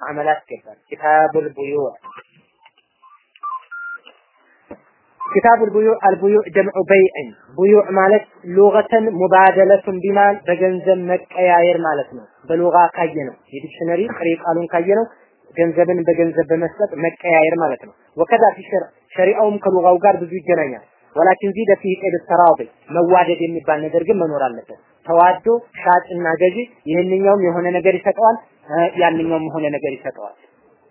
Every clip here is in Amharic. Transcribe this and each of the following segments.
አመላት ገባል كتاب البيوع كتاب البيوع البيوع جمع بيع بيوع ማለት لغة مبادلة بمال በገንዘብ መቀያየር ማለት ነው። በ لغة ካየ ነው የ dictionary ጥሬ ቃሉን ካየ ነው ገንዘብን በገንዘብ በመስጠት መቀያየር ማለት ነው። وكذا في الشرع ሸሪዓውም ከ لغة ው ጋር ብዙ ይገናኛል። ولكن زيد فيه قيد التراضي መዋደድ የሚባል ነገር ግን መኖር አለበት። ተዋዶ ሻጭና ገዢ ይህንኛውም የሆነ ነገር ይሰጠዋል፣ ያንኛውም የሆነ ነገር ይሰጠዋል።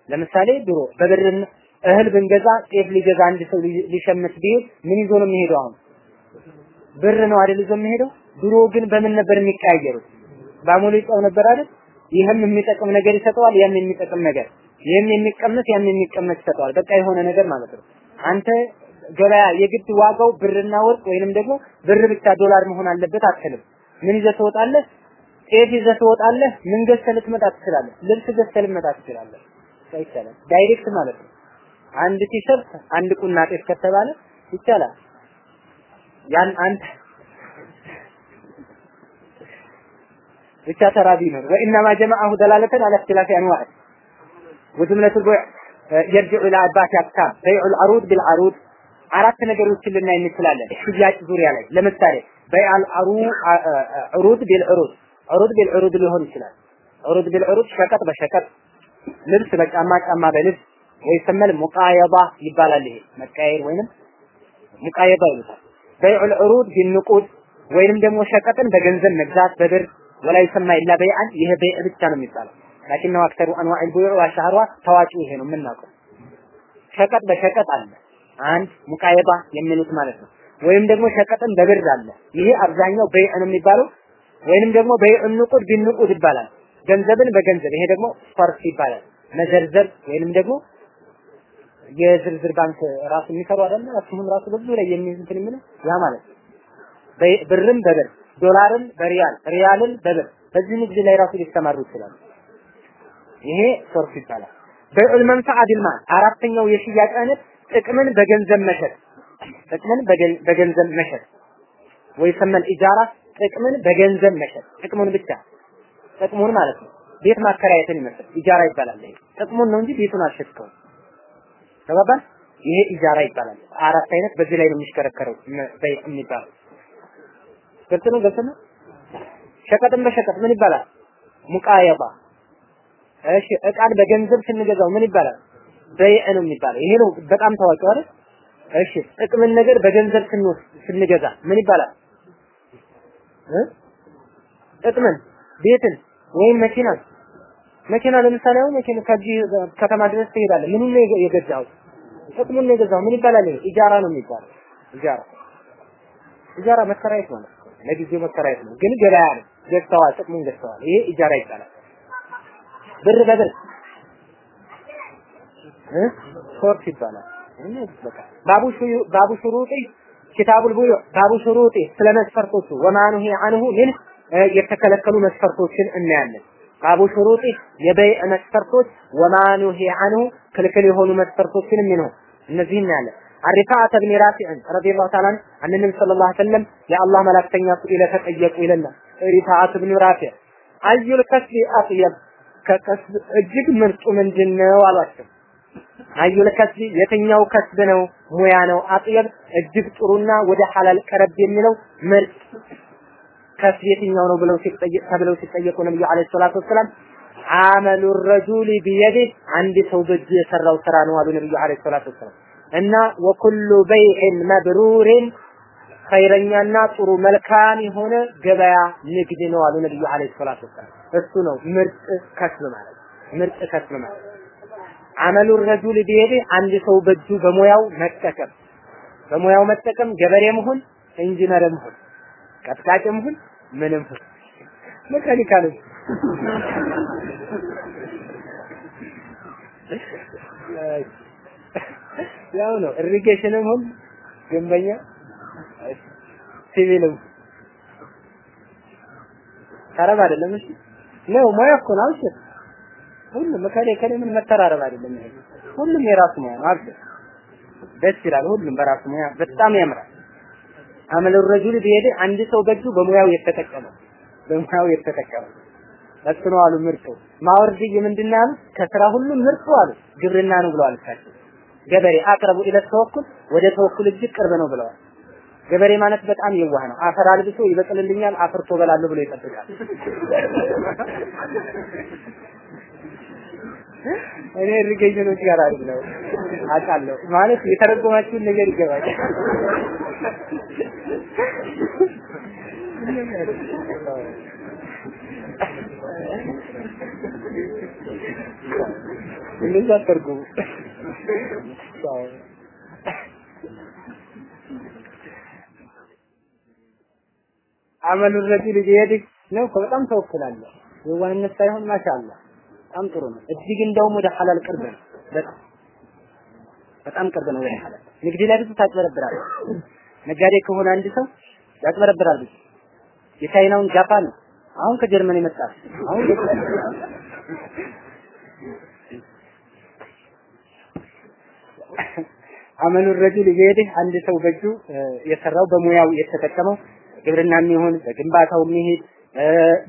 ለምሳሌ ድሮ በብርን እህል ብንገዛ ጤፍ ሊገዛ አንድ ሰው ሊሸምት ቢሄድ ምን ይዞ ነው የሚሄደው? አሁን ብር ነው አይደል ይዞ የሚሄደው? ድሮ ግን በምን ነበር የሚቀያየሩት? በአሞሌ ጨው ነበር አይደል? ይህም የሚጠቅም ነገር ይሰጠዋል፣ ያም የሚጠቅም ነገር፣ ይህም የሚቀመስ ያም የሚቀመስ ይሰጠዋል። በቃ የሆነ ነገር ማለት ነው። አንተ ገበያ የግድ ዋጋው ብርና ወርቅ ወይንም ደግሞ ብር ብቻ ዶላር መሆን አለበት አትልም። ምን ይዘህ ትወጣለህ? ጤፍ ይዘህ ትወጣለህ። ምን ገዝተህ ልትመጣ ትችላለህ? ልብስ ገዝተህ ልትመጣ ትችላለህ። ይቻላል። direct ማለት ነው። አንድ ቲሸርት አንድ ቁና ጤፍ ከተባለ ይቻላል። ያን አንተ ብቻ تراضي ነው። وإنما جمعه دلالة على اختلاف أنواعه وجملة البيوع يرجع إلى أربعة أقسام بيع العروض بالعروض አራት ነገሮችን ልናይ እንችላለን ሽያጭ ዙሪያ ላይ ለምሳሌ بيع العروض بالعروض عروض بالعروض ሊሆን ይችላል። عروض بالعروض ሸቀጥ በሸቀጥ ልብስ በጫማ ጫማ በልብስ ويسمى المقايضة ይባላል። ይሄ መቀያየር ወይንም مقايضة ይሉታል። بيع العروض بالنقود ወይንም ደግሞ ሸቀጥን በገንዘብ መግዛት በብር ولا يسمى إلا بيعا ይሄ بيع ብቻ ነው የሚባለው። لكنه أكثر أنواع البيوع وأشهرها ታዋቂው ይሄ ነው የምናውቀው። ሸቀጥ በሸቀጥ አለ። አንድ ሙቃየባ የሚሉት ማለት ነው። ወይም ደግሞ ሸቀጥን በብር አለ። ይሄ አብዛኛው በይዕ ነው የሚባለው። ወይንም ደግሞ በይዕ ንቁድ ቢንቁድ ይባላል። ገንዘብን በገንዘብ ይሄ ደግሞ ሰርፍ ይባላል። መዘርዘር ወይንም ደግሞ የዝርዝር ባንክ ራሱ የሚሰሩ አይደለ እሱም ራሱ በብዙ ላይ የሚንትን የሚለው ያ ማለት ብርም በብር ዶላርን በሪያል ሪያልን በብር በዚህ ንግድ ላይ ራሱ ሊሰማሩ ይችላሉ። ይሄ ሶርፍ ይባላል። በዑል መንፈዓ ቢልማል አራተኛው የሽያጭ አይነት ጥቅምን በገንዘብ መሸጥ ጥቅምን በገንዘብ መሸጥ ወይ ሰመል ኢጃራ ጥቅምን በገንዘብ መሸጥ ጥቅሙን ብቻ ጥቅሙን ማለት ነው። ቤት ማከራየትን ይመስል ኢጃራ ይባላል። ጥቅሙን ነው እንጂ ቤቱን አልሸጥከውም። ተባባል። ይሄ ኢጃራ ይባላል። አራት አይነት በዚህ ላይ ነው የሚሽከረከረው በይዕ የሚባለው። ግልጽ ነው፣ ግልጽ ነው። ሸቀጥን በሸቀጥ ምን ይባላል? ሙቃየባ። እሺ እቃን በገንዘብ ስንገዛው ምን ይባላል? በይዕ ነው የሚባለው። ይሄ ነው በጣም ታዋቂው አይደል? እሺ ጥቅምን ነገር በገንዘብ ስንወስድ ስንገዛ ምን ይባላል? ጥቅምን ቤትን ወይም መኪናን መኪና ለምሳሌ አሁን መኪና ከዚህ ከተማ ድረስ ትሄዳለህ። ምኑን ነው የገዛው? ጥቅሙን ነው የገዛው። ምን ይባላል? إجارة ነው የሚባለው። إجارة إجارة መከራየት ማለት ነው። ለጊዜው መከራየት ነው፣ ግን ገበያ ነው። ገዝተዋል፣ ጥቅሙን ገዝተዋል። ይሄ إجارة ይባላል። ብር በብር እ صرف ይባላል። باب شروط كتاب البيوع باب شروط ስለ መስፈርቶቹ وما نهي عنه ምን የተከለከሉ መስፈርቶችን እናያለን። باب شروط የ بيع መስፈርቶች وما نهي عنه ክልክል የሆኑ መስፈርቶችን ምን ነው እነዚህ እናያለን። عن رفاعة بن رافع رضي الله تعالى عنه ነብይ صلى الله عليه وسلم የአላህ መልእክተኛ سئل ተጠየቁ ይለናል። رفاعة بن رافع أي الكسب أطيب ከ كسب እጅግ ምርጡ ምንድን አሏቸው። أي الكسب የትኛው كسب ነው? ሙያ ነው? أطيب እጅግ ጥሩና ወደ ሐላል ቀረብ የሚለው ምርጥ كسب የትኛው ነው ብለው ሲጠየቅ ተብለው ሲጠየቁ ነብዩ عليه الصلاة والسلام عمل الرجل بيده አንድ ሰው በእጁ የሰራው ስራ ነው አሉ ነብዩ عليه الصلاة والسلام። እና وكل بيع مبرور ኸይረኛና ጥሩ መልካም የሆነ ገበያ ንግድ ነው አሉ ነብዩ عليه الصلاة والسلام። እሱ ነው ምርጥ كسب ማለት ምርጥ كسب ማለት عمل الرجل بيده አንድ ሰው በእጁ በሙያው መጠቀም በሙያው መጠቀም ገበሬ መሆን ኢንጂነር መሆን ቀጥቃጭ መሆን ምንም መካኒካል ያው ነው። ኢሪጌሽንም ሁን ግንበኛ ሲቪልም ተረብ አይደለም። እሺ ነው ሙያ እኮ ነው ሁሉም ከሌ ከሌ ምን መተራረብ አይደለም ይሄ ሁሉም የራሱ ሙያ ነው አብሽር ደስ ይላል ሁሉም በራሱ ሙያ በጣም ያምራል አመለ ረጁል ቢሄድ አንድ ሰው በእጁ በሙያው የተጠቀመው በሙያው የተጠቀመው ነው አሉ ምርጡ። ማወርድይ ምንድን ነው? ከስራ ሁሉ ምርጡ አሉ ግብርና ነው ብለዋል እሳቸው። ገበሬ አቅረቡ ኢለ ተወኩል ወደ ተወኩል እጅግ ቅርብ ነው ብለዋል። ገበሬ ማለት በጣም የዋህ ነው። አፈር አልብሶ ይበቅልልኛል፣ አፍርቶ በላለሁ ብሎ ይጠብቃል። እኔ ኢሪጌሽኖች ጋር አይደለም አውቃለሁ ማለት የተረጎማችሁን ነገር ይገባል። እንደዛ አትርጉሙ። አመሉ ረጁል ቢየዲህ ነው በጣም ተወክላለህ። የዋህነት ሳይሆን ማሻአላ በጣም ጥሩ ነው። እጅግ እንደውም ወደ ሐላል ቅርብ ነው። በጣም በጣም ቅርብ ነው ወደ ሐላል። ንግድ ላይ ብዙ ታጭበረብራለህ። ነጋዴ ከሆነ አንድ ሰው ያጭበረብራል የቻይናውን ጃፓን አሁን ከጀርመን የመጣ አሁን አመሉ ረጁል ቢየዲህ አንድ ሰው በእጁ የሰራው በሙያው የተጠቀመው ግብርና የሚሆን በግንባታው የሚሄድ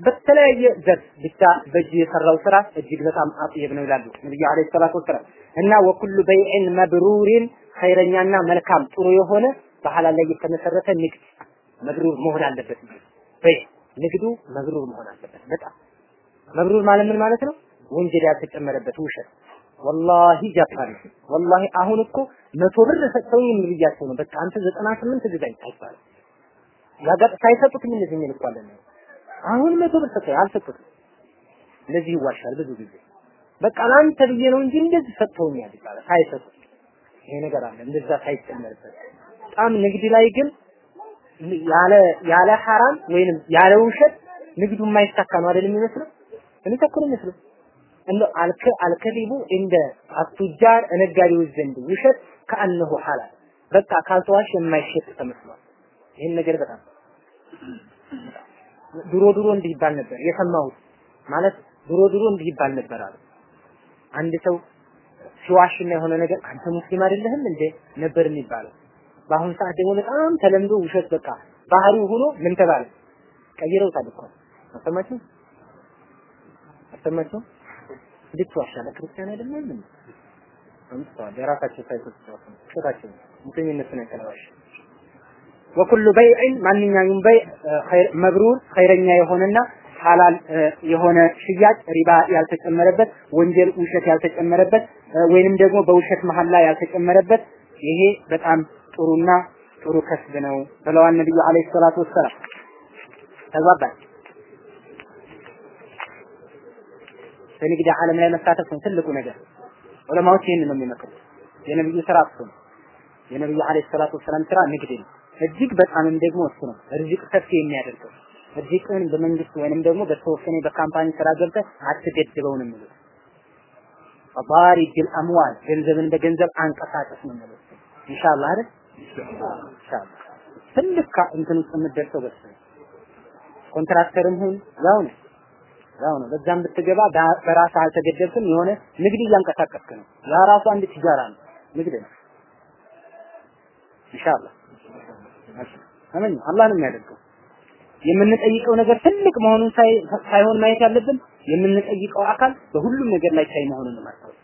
በተለያየ ዘርፍ ብቻ በእጅ የሰራው ስራ እጅግ በጣም አጥየብ ነው ይላሉ ነብዩ አለይሂ ሰላቱ ወሰላም። እና ወኩሉ በይዕን መብሩሪን ኸይረኛና መልካም ጥሩ የሆነ በሐላል ላይ የተመሰረተ ንግድ መብሩር መሆን አለበት። በይ ንግዱ መብሩር መሆን አለበት። በጣም መብሩር ማለት ምን ማለት ነው? ወንጀል ያልተጨመረበት ውሸት። ወላሂ ጃፓን ወላሂ አሁን እኮ መቶ ብር ሰጥተው የሚብያቸው ነው። በቃ አንተ ዘጠና ስምንት ግዛኝ አይባልም። ያጋጥ ሳይሰጡት ምን እኮ አለ ነው። አሁን መቶ ብር ሰጠው አልሰጡትም። እንደዚህ ይዋሻል ብዙ ጊዜ። በቃ ላንተ ብዬ ነው እንጂ እንደዚህ ሰጥተውኛል ይባላል። ሳይሰጡት ይሄ ነገር አለ እንደዛ ሳይጨመርበት። በጣም ንግድ ላይ ግን ያለ ያለ ሐራም ወይንም ያለ ውሸት ንግዱ የማይሳካ ነው አይደል የሚመስለው? እኔ ተኩል የሚመስለው እንደ አልከ አልከዚቡ እንደ አቱጃር ነጋዴዎች ዘንድ ውሸት ከአነሁ ሐላል በቃ ካልተዋሽ የማይሸጥ ተመስሏል። ይህን ነገር በጣም ድሮ ድሮ እንዲህ ይባል ነበር። የሰማሁት ማለት ድሮ ድሮ እንዲህ ይባል ነበር አሉ። አንድ ሰው ሲዋሽና የሆነ ነገር አንተ ሙስሊም አይደለህም እንዴ? ነበር የሚባለው። በአሁን ሰዓት ደግሞ በጣም ተለምዶ ውሸት በቃ ባህሪው ሆኖ ምን ተባለ? ቀይረውታል እኮ። አሰማችሁ አሰማችሁ እንዴት ትዋሻለህ? ክርስቲያን አይደለም አምስተዋል የራሳቸው ሳይቶች ውሸታቸው ሙስሊምነትን ያቀለዋሽ ወኩሉ በይዕን ማንኛውም በይ መብሩር ኸይረኛ የሆነና ሐላል የሆነ ሽያጭ ሪባ ያልተጨመረበት ወንጀል ውሸት ያልተጨመረበት ወይንም ደግሞ በውሸት መሐላ ያልተጨመረበት ይሄ በጣም ጥሩና ጥሩ ከስብ ነው ብለዋል ነብዩ አለይሂ ሰላቱ ወሰላም። ተግባባን። በንግድ ዓለም ላይ መሳተፍ ነው ትልቁ ነገር። ዑለማዎች ይህን ነው የሚመክሩት። የነብዩ ስራ የነብዩ አለይሂ ሰላቱ ወሰላም ስራ ንግድ ነው። እጅግ በጣምም ደግሞ እሱ ነው ርዝቅ ሰፊ የሚያደርገው። ርዝቅን በመንግስት ወይንም ደግሞ በተወሰነ በካምፓኒ ስራ ገብተህ አትገድበው ነው የሚሉት። أموال ገንዘብን በገንዘብ አንቀሳቀስ ነው የሚሉት። ኢንሻአላህ አይደል? ኢንሻአላህ ትልቅ እንትን ውስጥ የምትደርሰው በሱ contractor ም ሁን ያው ነው ያው ነው። በዛም ብትገባ በራስህ አልተገደብክም። የሆነ ንግድ እያንቀሳቀስክ ነው። ያ ራሱ አንድ تجارة ነው፣ ንግድ ነው። إن شاء الله አሜን። አላህ ነው የሚያደርገው። የምንጠይቀው ነገር ትልቅ መሆኑን ሳይሆን ማየት ያለብን የምንጠይቀው አካል በሁሉም ነገር ላይ ቻይ መሆኑን ማስታወስ።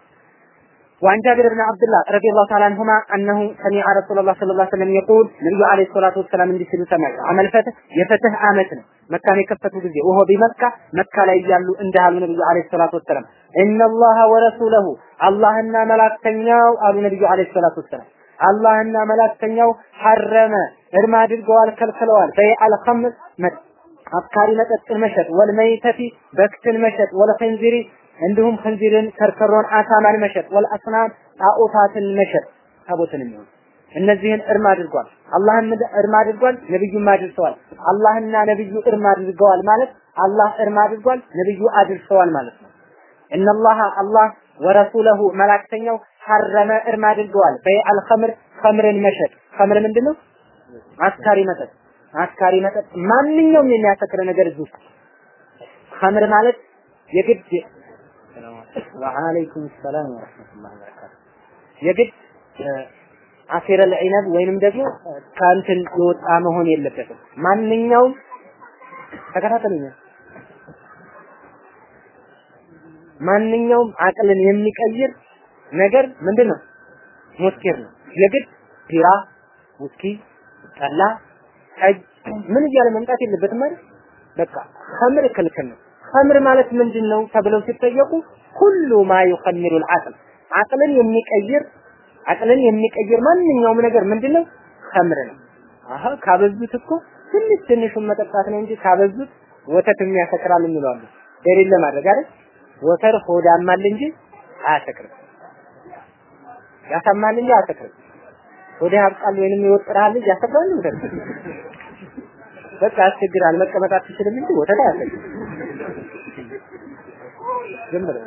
وعن جابر بن عبد الله رضي الله تعالى عنهما انه سمع رسول الله صلى الله عليه وسلم يقول نبي عليه الصلاه والسلام እንዲህ ሲሉ ሰማሁ አመል ፈትህ የፈትህ አመት ነው መካን የከፈቱ ጊዜ ወሆ ቢመካ መካ ላይ እያሉ እንዳሉ ነብዩ አለይሂ ሰላቱ ወሰላም ኢነላህ ወረሱለሁ አላህና መላእክተኛው አሉ ነብዩ አለይሂ ሰላቱ ወሰላም አላህና መላእክተኛው ሐረመ እርም አድርገዋል ከልክለዋል በይዐል ኸምር አፍካሪ መጠጥን መሸጥ ወልመይተቲ በክትን መሸጥ ወለኸንዚሪ እንዲሁም खንዚርን ከርከሮን አሳማን መሸጥ ወልአስናም ጣዖታትን መሸጥ ታቦትን የሚሆን እነዚህን እርም አድርጓል። አላህም እርም አድርጓል፣ ነብዩም አድርሰዋል። አላህና ነብዩ እርም አድርገዋል ማለት አላህ እርም አድርጓል፣ ነብዩ አድርሰዋል ማለት ነው። እነላህ አላህ ወረሱለሁ መላእክተኛው ሐረመ እርም አድርገዋል። በይዐል ኸምር ኸምርን መሸጥ ኸምር ምንድነው? አስካሪ መጠጥ አስካሪ መጠጥ ማንኛውም የሚያሰክር ነገር እዚህ ውስጥ ኸምር ማለት የግድ ወአለይኩም ሰላም ወራህመቱላሂ ወበረካቱ የግድ አሲረ ለዒነብ ወይንም ደግሞ ከእንትን የወጣ መሆን የለበትም። ማንኛውም ተከታተሉኝ። ማንኛውም አቅልን የሚቀይር ነገር ምንድን ነው? ሙስኪር ነው። የግድ ቢራ፣ ውስኪ፣ ጠላ፣ ምን እያለ መምጣት የለበትም ማለት በቃ ኸምር ክልክል ነው። ኸምር ማለት ምንድን ነው ተብለው ሲጠየቁ ሁሉ ማ ዩኸሚሩ አልዓቅል አቅልን የሚቀይር አቅልን የሚቀይር ማንኛውም ነገር ምንድነው? ኸምር ነው። አሀ ካበዙት እኮ ትንሽ ትንሹን መጠጣት ነው እንጂ ካበዙት ወተት የሚያሰክራል የሚለዋሉ ደሊል ለማድረግ አይደል? ወተር ሆዳማል እንጂ አያሰክርም። ያሳማል እንጂ አያሰክርም። ሆድህ ያብጣል ወይንም ይወጥራል እንጂ ያሰክራል እንዴ? በቃ ያስቸግራል። መቀመጥ አትችልም እንጂ ወተት ዝም ብለህ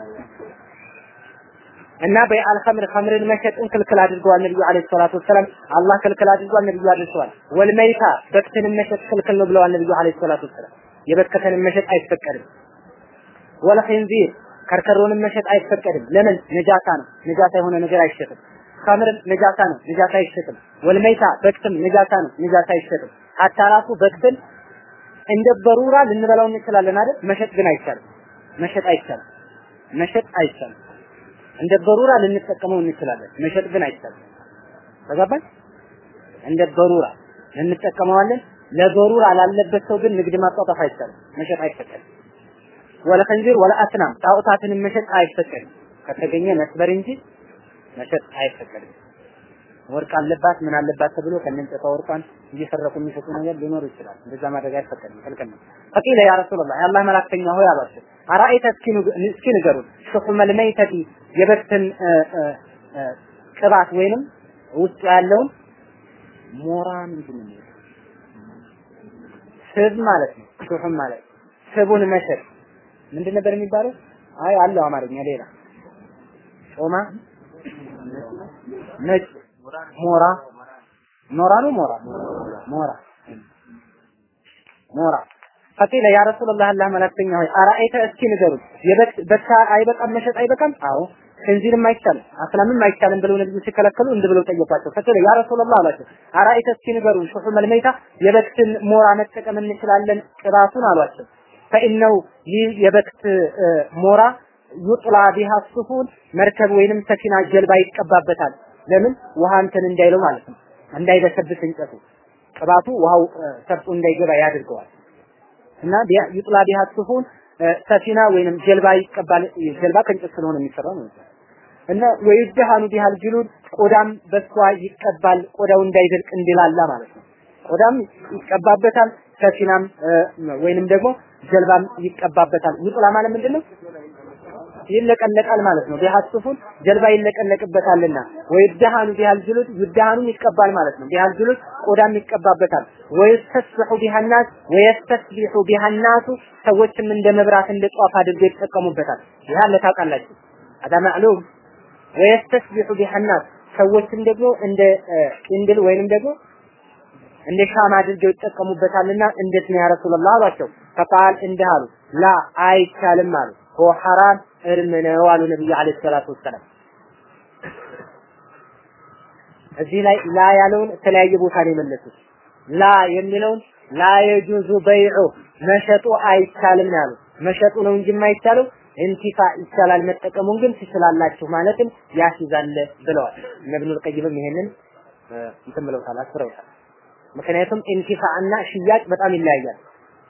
እና ኸምር ኸምርን መሸጥን ክልክል አድርገዋል ነብዩ አለይሂ ሰላቱ ወሰላም። አላህ ክልክል አድርጓል፣ ነብዩ አድርሰዋል። ወልመይታ በክትንም መሸጥ ክልክል ነው ብለዋል ነብዩ አለይሂ ሰላቱ ወሰላም። የበከተንም መሸጥ አይፈቀድም። ወልኺንዚር ከርከሮንም መሸጥ አይፈቀድም። ለምን? ነጃሳ ነው። ነጃሳ የሆነ ነገር አይሸጥም። ኸምር ነጃሳ ነው፣ ነጃሳ አይሸጥም። ወልመይታ በክትም ነጃሳ ነው፣ ነጃሳ አይሸጥም። ሀታ ራሱ እንደ በሩራ ልንበላው እንችላለን አይደል? መሸጥ ግን አይቻልም። መሸጥ አይቻልም። መሸጥ አይቻልም። እንደ በሩራ ልንጠቀመው እንችላለን። መሸጥ ግን አይቻልም። ተገባኝ? እንደ በሩራ እንጠቀመዋለን። ለበሩራ ላለበት ሰው ግን ንግድ ማጣጣፍ አይቻልም። መሸጥ አይፈቀድም። ወለ ኸንዚር ወለ አስናም ጣዖታትን መሸጥ አይፈቀድም። ከተገኘ መስበር እንጂ መሸጥ አይፈቀድም። ወርቅ አለባት ምን አለባት ተብሎ ከነንጨቷ ወርቋን እየሰረቁ የሚሸጡ ነገር ሊኖሩ ይችላል። እንደዛ ማድረግ አይፈቀድም፣ ክልክል ነው። ፈቂለ ያ ረሱላህ የአላህ መላክተኛ ሆይ አሏቸው፣ አራአይተ እስኪ ንገሩን ሹሑመል መይተቲ የበትን ቅባት ወይንም ውስጡ ያለውን ሞራ ምንድን ነው ስብ ማለት ነው። ሹሑም ማለት ስቡን መሸጥ ምንድን ነበር የሚባለው? አይ አለው አማርኛ ሌላ ጮማ ነጭ ሞራ ኖራ ነው? ሞራ ሞራ ሞራ። ፈቂለ ያ ረሱላህ አላህ መላክተኛ ሆይ አራአይተ እስኪ ንገሩን በካ አይበቃም? መሸጥ አይበቃም? አዎ። እንዚልም አይቻልም አስላምም አይቻልም ብለው ነብዩ ሲከለከሉ እንድ ብለው ጠየቋቸው። ፈቂለ ያ ረሱላህ አላቸው አራአይተ እስኪ ንገሩን ሹሑመል መይታ የበክትን ሞራ መጠቀም እንችላለን ቅባቱን አሏቸው። ፈኢነው ይህ የበክት ሞራ ዩጥላ ቢሃ ሱፉን መርከብ ወይንም ሰፊና ጀልባ ይቀባበታል ለምን? ውሃ እንትን እንዳይለው ማለት ነው። እንዳይበሰብስ እንጨቱ። ቅባቱ ውሃው ሰርጡ እንዳይገባ ያድርገዋል እና ይጥላ ቢሃ ሱፉን ሰፊና ወይንም ጀልባ ይቀባል። ጀልባ ከእንጨት ስለሆነ የሚሰራው ነው። እና ወይደሃኑ ቢሃል ጅሉድ ቆዳም በሷ ይቀባል ቆዳው እንዳይደርቅ እንዲላላ ማለት ነው። ቆዳም ይቀባበታል ሰፊናም ወይንም ደግሞ ጀልባም ይቀባበታል። ይጥላ ማለት ምንድነው ይለቀለቃል ማለት ነው። ቢሐስፉን ጀልባ ይለቀለቅበታልና ወይደሃኑ ቢሃል ጅሉድ ይደሃኑም ይቀባል ማለት ነው። ቢሃል ጅሉድ ቆዳም ይቀባበታል። ወይስተስቢሑ ቢሃናስ ወይስተስቢሑ ቢሃናሱ ሰዎችም እንደ መብራት እንደ ጧፍ አድርገው ይጠቀሙበታል። ይህ አለ አዳ ማዕሉም ወይስተስቢሑ ቢሃናስ ሰዎችም ደግሞ እንደ ቅንድል ወይንም ደግሞ እንደ ሻማ አድርገው ይጠቀሙበታልና እንዴት ነው ያ ረሱላህ አሏቸው። ፈቃል እንዲህ አሉ ላ አይቻልም አሉ ሆ ሐራም እርም ነው አሉ ነብዩ አለይሂ ሰላቱ ወሰላም። እዚህ ላይ ላ ያለውን የተለያየ ቦታ ነው የመለሱት። ላ የሚለውን ላ የጁዙ በይዑ መሸጡ አይቻልም ያሉ መሸጡ ነው እንጂ የማይቻለው ኢንቲፋ ይቻላል፣ መጠቀሙን ግን ትችላላችሁ ማለትም ያስይዛል ብለዋል። ኢብኑል ቀይምም ይሄንን እንትን ብለውታል፣ አስረውታል። ምክንያቱም ኢንቲፋ እና ሽያጭ በጣም ይለያያል።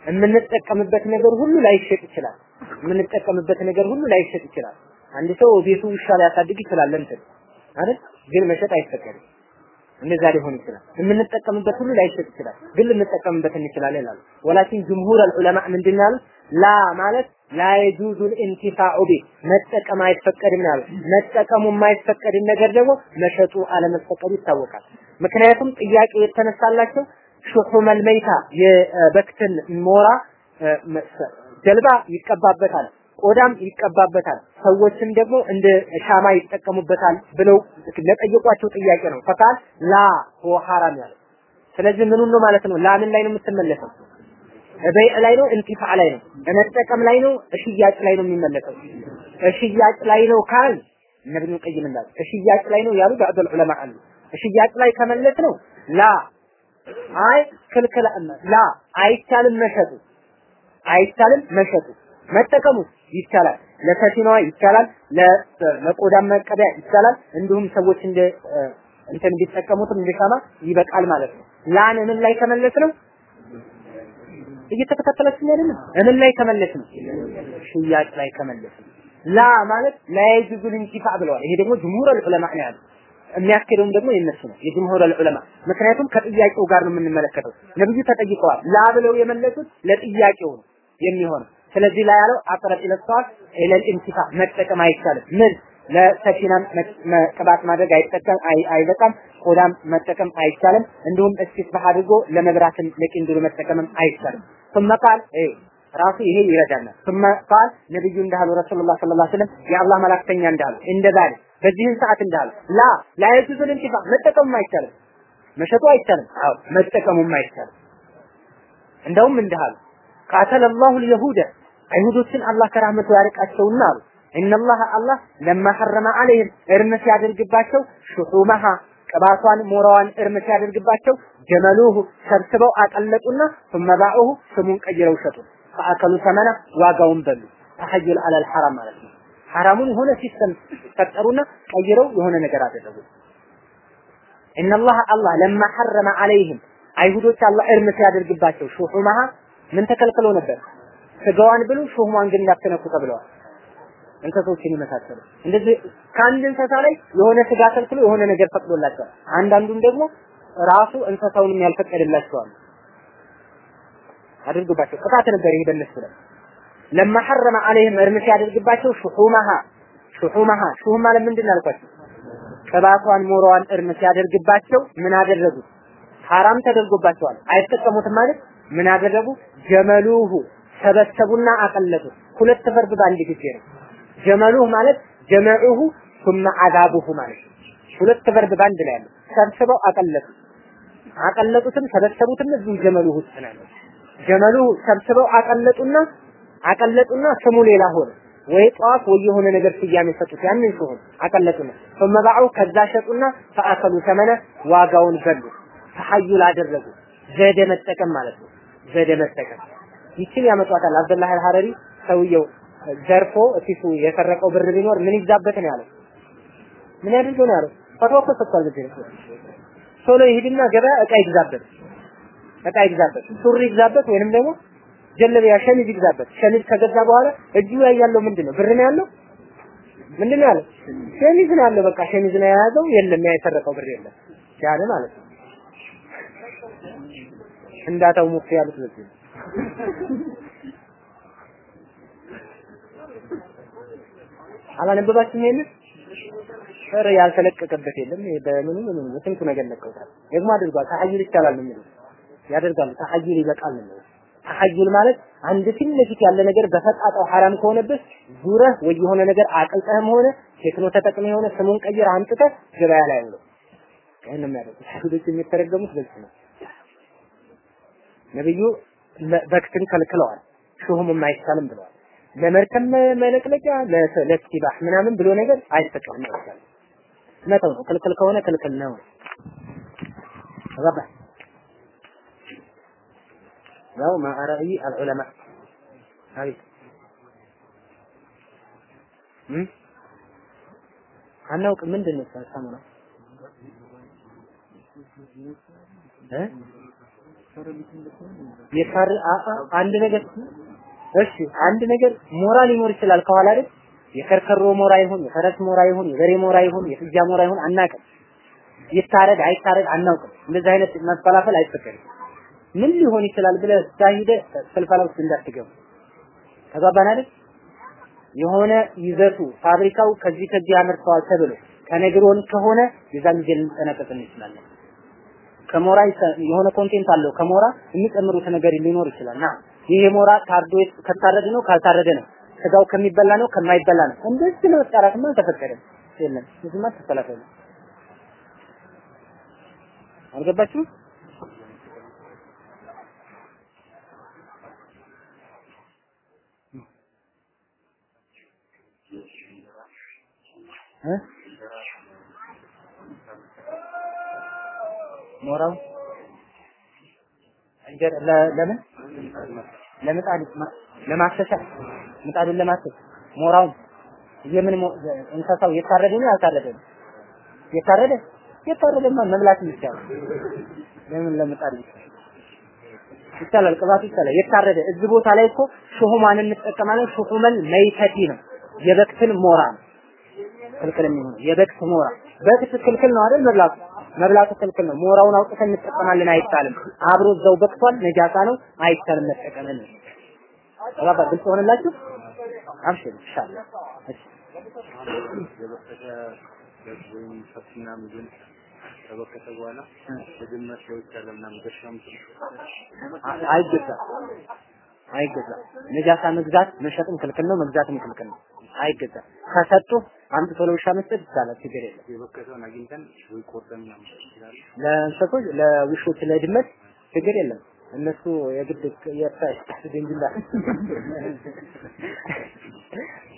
የምንጠቀምበት ነገር ሁሉ ላይሸጥ ይችላል። የምንጠቀምበት ነገር ሁሉ ላይሸጥ ይችላል። አንድ ሰው ቤቱ ውሻ ሊያሳድግ ይችላል እንትን አይደል? ግን መሸጥ አይፈቀድም። እንደዛ ሊሆን ይችላል። የምንጠቀምበት ሁሉ ላይሸጥ ይችላል፣ ግን ልንጠቀምበት እንችላለን ይላሉ። ወላኪን ጅምሁር አልዑለማ ምንድን ያሉት ላ ማለት ላ የጁዙ ልኢንቲፋኡ መጠቀም አይፈቀድም ያሉ። መጠቀሙ የማይፈቀድን ነገር ደግሞ መሸጡ አለመፈቀዱ ይታወቃል። ምክንያቱም ጥያቄው የተነሳላቸው ሹሑመል መይታ የበክትን ሞራ ጀልባ ይቀባበታል፣ ቆዳም ይቀባበታል፣ ሰዎችም ደግሞ እንደ ሻማ ይጠቀሙበታል ብለው ለጠየቋቸው ጥያቄ ነው። ፈቃል ላ ሆ ሐራም ያለ። ስለዚህ ምኑን ነው ማለት ነው? ላምን ላይ ነው የምትመለሰው? በይዕ ላይ ነው፣ እንቲፋ ላይ ነው፣ በመጠቀም ላይ ነው፣ ሽያጭ ላይ ነው የሚመለሰው። ሽያጭ ላይ ነው ካል ነብዩ ቀይም እንዳሉ ሽያጭ ላይ ነው ያሉ ባዕድ ዑለማ አሉ። ሽያጭ ላይ ከመለስ ነው ላ አይ ክልክል ላ አይቻልም መሸጡ አይቻልም መሸጡ መጠቀሙ ይቻላል፣ ለሰፊናዋ ይቻላል፣ ለቆዳ መቀበያ ይቻላል። እንዲሁም ሰዎች እንደ እንትን ቢጠቀሙትም እንዲሻማ ይበቃል ማለት ነው። ላን ምን ላይ ከመለስ ነው እየተከታተላችሁ አይደለም? እምን ላይ ከመለስ ነው ሽያጭ ላይ ከመለስ ነው። ላ ማለት ላይጁዙል ኢንቲፋ ብለዋል። ይሄ ደግሞ ጅምሁር ዑለማ ነው ያለው። የሚያስኬደውም ደግሞ የነሱ ነው የጅምሁር ዑለማ። ምክንያቱም ከጥያቄው ጋር ነው የምንመለከተው። ነብዩ ተጠይቀዋል። ላ ብለው የመለሱት ለጥያቄው ነው የሚሆነው። ስለዚህ ላይ ያለው አቅረብ ኢለሷል ኢለል ኢንቲፋ መጠቀም አይቻልም። ምን ለሰፊና ቅባት ማድረግ አይጠቀም አይበቃም። ቆዳም መጠቀም አይቻልም። እንዲሁም እስቲስባህ አድርጎ ለመብራትን ለቂንድሩ መጠቀምም አይቻልም። ثم قال ايه ራሱ ይሄ ይረዳናል። ثم قال ነብዩ እንዳሉ ረሱላህ ሰለላሁ ዐለይሂ ወሰለም የአላህ መላእክተኛ እንዳሉ እንደ ዛሬ በዚህን ሰዓት እንዳሉ ላ ላ የጁዙል ኢንቲፋ መጠቀሙም አይቻልም። መሸጡ አይቻልም። አዎ መጠቀሙም አይቻልም። እንደውም እንዳሉ ቃተለ አላሁ اليهود አይሁዶችን አላህ ከራህመቱ ያርቃቸውና አሉ ኢነላህ አላህ ለማ ሐረመ አለይህም እርም ሲያደርግባቸው ሹሑመሃ ቅባቷን ሞራዋን እርም ሲያደርግባቸው ጀመሉሁ ሰብስበው አቀለጡና ثم باعوه ስሙን ቀይረው ሸጡ ፈአከሉ ሰመና ዋጋውን በሉ ተሐዩል አለል ሐራም ማለት ነው ሐራሙን የሆነ ሲስተም ፈጠሩና ቀይረው የሆነ ነገር አደረጉ ኢነላህ አላህ ለማ ሐረመ አለይህም አይሁዶች አላህ እርም ሲያደርግባቸው ሹሑመሃ ምን ተከልክሎ ነበር ስጋዋን ብሉ ሹህሟን ግን እንዳትነኩ ተብለዋል እንስሶችን ይመሳሰሉ እንደዚህ ከአንድ እንስሳ ላይ የሆነ ስጋ ከልክሎ የሆነ ነገር ፈቅዶላቸዋል። አንዳንዱም ደግሞ ራሱ እንስሳውንም ያልፈቀደላቸዋል። አድርጉባቸው ቅጣት ነበር ይሄ በእነሱ ላይ ለማ ሐረመ አለይህም እርም ሲያደርግባቸው ሹሑመሃ ሹሑመሃ ሹሁም ማለት ምንድን ነው ያልኳቸው? ቅባቷን ሞራዋን እርም ሲያደርግባቸው ምን አደረጉ? ሐራም ተደርጎባቸዋል። አይጠቀሙትም ማለት ምን አደረጉ? ጀመሉሁ ሰበሰቡና አቀለጡ። ሁለት ፈርድ በአንድ ጊዜ ነው። ጀመሉሁ ማለት ጀመዑሁ ثم አዛቡሁ ማለት ነው። ሁለት ፈርድ በአንድ ላይ ያለው ሰብስበው አቀለጡ። አቀለጡትም ሰበሰቡትም እዚሁ ጀመሉሁ ውስጥ ነው ያለው። ጀመሉሁ ሰብስበው አቀለጡና አቀለጡና ስሙ ሌላ ሆነ። ወይ ጧፍ ወይ የሆነ ነገር ስያሜ ሰጡት። ያንን ሲሆን አቀለጡና ثم باعوا ከዛ ሸጡና ፈአከሉ ተመነ ዋጋውን በሉ። ተሐዩል አደረጉ። ዘዴ መጠቀም ማለት ነው። ዘዴ ይችን ያመጧታል። አብደላህ አልሐረሪ ሰውየው ዘርፎ እፊቱ የሰረቀው ብር ቢኖር ምን ይዛበት ነው ያለው? ምን ያድርገው ነው ያለው? ፈትዋ ሰጥቷል። በዚህ ቶሎ ይሄድና ገበያ እቃ ይግዛበት፣ እቃ ይግዛበት፣ ሱሪ ይግዛበት፣ ወይንም ደግሞ ጀለቢያ ሸሚዝ ይግዛበት። ሸሚዝ ከገዛ በኋላ እጁ ላይ ያለው ምንድን ነው? ብር ነው ያለው? ምንድን ያለው? ሸሚዝ ነው ያለው። በቃ ሸሚዝ ነው የያዘው። የለም ያ የሰረቀው ብር የለም ያለ ማለት ነው። እንዳታው ሙፍቲ ያሉት በዚህ ነው። አላነበባችሁም ይሄንን? ኧረ ያልተለቀቀበት የለም። በምኑ ምኑ በስንቱ ነገር ለቀውታል። ደግሞ አድርጓል። ተሐይል ይቻላል ነው የሚለው ያደርጋሉ። ተሐይል ይበቃል ነው ተሐይል ማለት አንድ ፊት ለፊት ያለ ነገር በፈጣጣው ሐራም ከሆነበት ዙረህ ወይ የሆነ ነገር አቅልጠህም ሆነ ቴክኖ ተጠቅመህ የሆነ ስሙን ቀይር አምጥተህ ገበያ ላይ ነው የሚያደርጉት። አይሁዶች የሚተረገሙት በዚህ ነው። ነብዩ በክትን ከልክለዋል። ሹሁም አይቻልም ብለዋል። ለመርከብ መለቅለቂያ ለስቲባህ ምናምን ብሎ ነገር አይጠቀምም ይላል። መተው ነው። ክልክል ከሆነ ክልክል ነው። ገባ ያው ማዕራኢ አልዑለማ አቤት አናውቅም። ምንድን ነው ሳሙና እ የካር አንድ ነገር እሺ አንድ ነገር ሞራ ሊኖር ይችላል ከኋላ አይደል? የከርከሮ ሞራ ይሁን የፈረስ ሞራ ይሁን የበሬ ሞራ ይሁን የፍጃ ሞራ ይሁን አናውቅም። ይታረድ አይታረድ አናውቅም። እንደዚህ አይነት መፈላፈል አይፈቀድም። ምን ሊሆን ይችላል ብለህ ሳይደ ፍልፈላ ውስጥ እንዳትገባ። አይደል? የሆነ ይዘቱ ፋብሪካው ከዚህ ከዚህ ያመርተዋል ተብሎ ከነግሮን ከሆነ የዛን ጊዜ ልንጠነቀቅ እንችላለን ከሞራ የሆነ ኮንቴንት አለው። ከሞራ የሚጨምሩት ነገር ሊኖር ይችላል። ና። ይሄ ሞራ ታርዶ ከታረደ ነው? ካልታረደ ነው? ስጋው ከሚበላ ነው? ከማይበላ ነው? እንደዚህ ነው። መጣራትማ አልተፈቀደም? የለም። እዚህማ ተፈላፈለ አልገባችሁም ለምን ለምጣድ ለማሰሻ ምጣዱን ለማሰስ ሞራውን የምን እንስሳው የታረደ ነው ያልታረደ ነው? የታረደ የታረደማ መብላት ይቻላል። ለምን ለምጣድ ይቻላል? ቅባቱ ይቻላል። የታረደ እዚህ ቦታ ላይ እኮ ሹሁማን እንጠቀማለን። ሹሁመል መይተቲ ነው የበክትን ሞራ ክልክል የሚሆነው የበክት ሞራ በክት ክልክል ነው አይደል? መብላቱ መብላቱ ክልክል ነው። ሞራውን አውጥተን እንጠቀማለን አይቻልም። አብሮ እዛው በክቷል፣ ነጃሳ ነው፣ አይቻልም መጠቀምን። ባባ ግልጽ ሆነላችሁ? አብሽር ኢንሻአላህ። እሺ ከበከተ በኋላ በድመት ለውጭ ያለ ምናምን ገሻም አይገዛም አይገዛም። ነጃሳ መግዛት መሸጥም ክልክል ነው፣ መግዛትም ክልክል ነው። አይገዛም። ከሰጡ አምጥቶ ለውሻ መስጠት ይቻላል፣ ችግር የለም። የበከተውን አግኝተን ወይ ቆርጠን ለእንስሶች ለውሾች፣ ለድመት ችግር የለም። እነሱ የግድ የፍታሽ ድንጅላ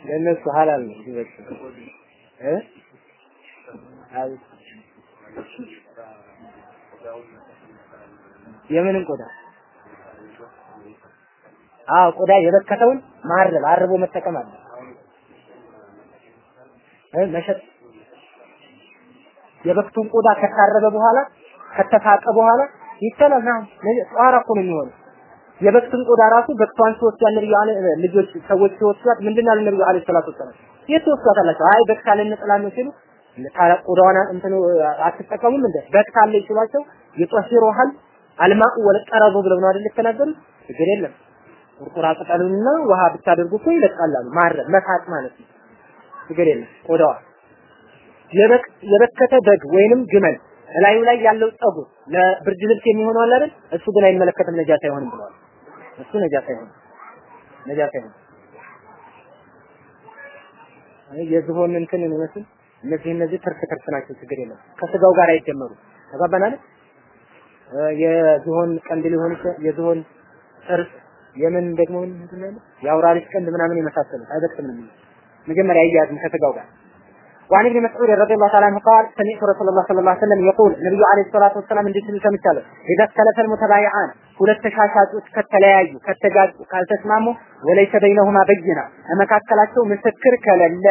ለእነሱ ሀላል ነው ሲበቅ እ አይ የምንን ቆዳ? አዎ ቆዳ የበከተውን ማረብ አርቦ መጠቀም አለ መሸጥ የበክቱን ቆዳ ከታረበ በኋላ ከተፋቀ በኋላ ይቻላል። ና ጧራ እኮ ነው የሚሆነው። ቆዳ ራሱ በክቷን ሲወስዱ ነብዩ አለ ልጆች ሰዎች ሲወስዷት ምንድን አለ ነብዩ አለይሂ ሰላቱ ወሰላም የት? አይ በክት አለ እንጥላ ነው ሲሉ ታላ ቆዳዋን እንትኑ አትጠቀሙም እንደ በክት አለ ሲሏቸው ይጠሂሩሃል አልማኡ ወለቀረቡ ብለው ነው አይደል የተናገሩት? ችግር የለም ቁርቁራ ቅጠሉንና ውሃ ብታደርጉ እኮ ይለቃላሉ። ማረብ መፋቅ ማለት ነው። ችግር የለም ቆዳዋ የበከተ በግ ወይንም ግመል እላዩ ላይ ያለው ጸጉር ለብርድ ልብስ የሚሆነው አለ አይደል? እሱ ግን አይመለከትም፣ ነጃሳ አይሆንም ብለዋል። እሱ ነጃሳ አይሆንም፣ ነጃሳ አይሆንም። አይ የዝሆን እንትን የሚመስል እነዚህ እነዚህ ትርፍ ትርፍ ናቸው፣ ችግር የለም። ከስጋው ጋር አይደመሩ። ተባባናል። የዝሆን ቀንድ ሊሆን ይችላል፣ የዝሆን ጥርስ፣ የምን ደግሞ ምንድን ነው የአውራሪስ ቀንድ ምናምን የመሳሰሉት አይበቅልም። መጀመሪያ አያያዝም ከስጋው ጋር وعن ابن مسعود رضي الله تعالى عنه قال سمعت رسول الله صلى الله عليه وسلم يقول النبي عليه الصلاة والسلام እንዲህ ሲል ሰምቻለሁ إذا اختلف المتبايعان ሁለት ተሻሻጮች ከተለያዩ ከተጋጩ ካልተስማሙ ወለይሰ በይነሁማ በይና መካከላቸው ምስክር ከሌለ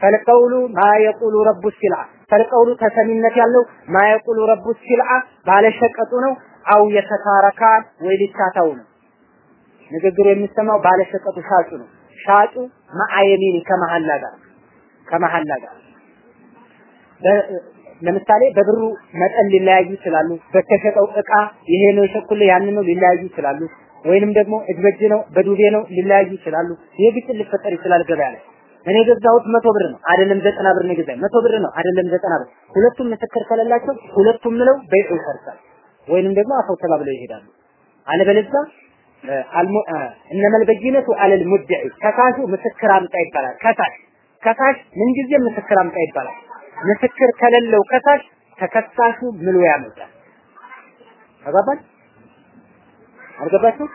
ፈልቀውሉ ማ የቁሉ ረቡ ሲልዓ ፈልቀውሉ ተሰሚነት ያለው ማ የቁሉ ረቡ ሲልዓ ባለሸቀጡ ነው አው የተታረካን ወይ ሊታታው ነው ንግግሩ የሚሰማው ባለሸቀጡ ሻጩ ነው ሻጩ ማአየሚኒ ከመሐላ ጋር ከመሐላ ጋር ለምሳሌ በብሩ መጠን ሊለያዩ ይችላሉ። በተሸጠው እቃ ይሄ ነው የሸኩልህ ያን ነው ሊለያዩ ይችላሉ። ወይንም ደግሞ እጅ ነው በዱቤ ነው ሊለያዩ ይችላሉ። ይሄ ግጭት ሊፈጠር ይችላል ገበያ ላይ። እኔ የገዛሁት መቶ ብር ነው አይደለም ዘጠና ብር ነው የገዛኝ መቶ ብር ነው አይደለም ዘጠና ብር። ሁለቱም ምስክር ከሌላቸው ሁለቱም ምለው በይዑ ይፈርሳል። ወይንም ደግሞ አፈው ተባብለው ይሄዳሉ። አለበለዚያ እነመል በይነቱ አለል ሙድዒ ከሳሹ ምስክር አምጣ ይባላል። ከሳሽ ከሳሽ ምንጊዜም ምስክር አምጣ ይባላል። ምስክር ከሌለው ከሳሽ ተከሳሹ ምሎ ያመጣል። ተግባባን? አልገባችሁ?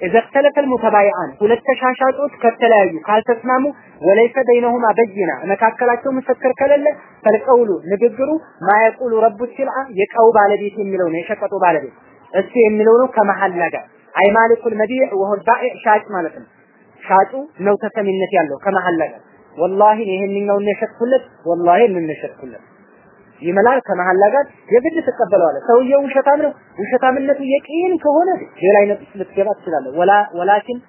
إذا اختلف المتبايعان ሁለት ተሻሻጮች ከተለያዩ ካልተስማሙ ወለይሰ በይነሁማ በይና መካከላቸው ምስክር ከሌለ ፈልቀውሉ ንግግሩ ማየቁሉ ረቡ ሲልዓ የቀው ባለቤት የሚለው ነው የሸቀጡ ባለቤት እሱ የሚለው ነው ከመሐላ ጋር አይ ማሊኩል መቢዕ ወሁል ባኢዕ ሻጭ ማለት ነው ሻጩ ነው ተሰሚነት ያለው ከመሐላ ጋር ወላሂ ይሄንኛውን የሸጥኩለት ወላሂ ምን የሸጥኩለት ይመላል ከመሐላ ጋር የግድ ትቀበለዋለህ። ሰውየው ውሸታም ነው። ውሸታምነቱ የቂን ከሆነ ሌላ አይነት ልትገባ ትችላለህ። ወላ ወላኪን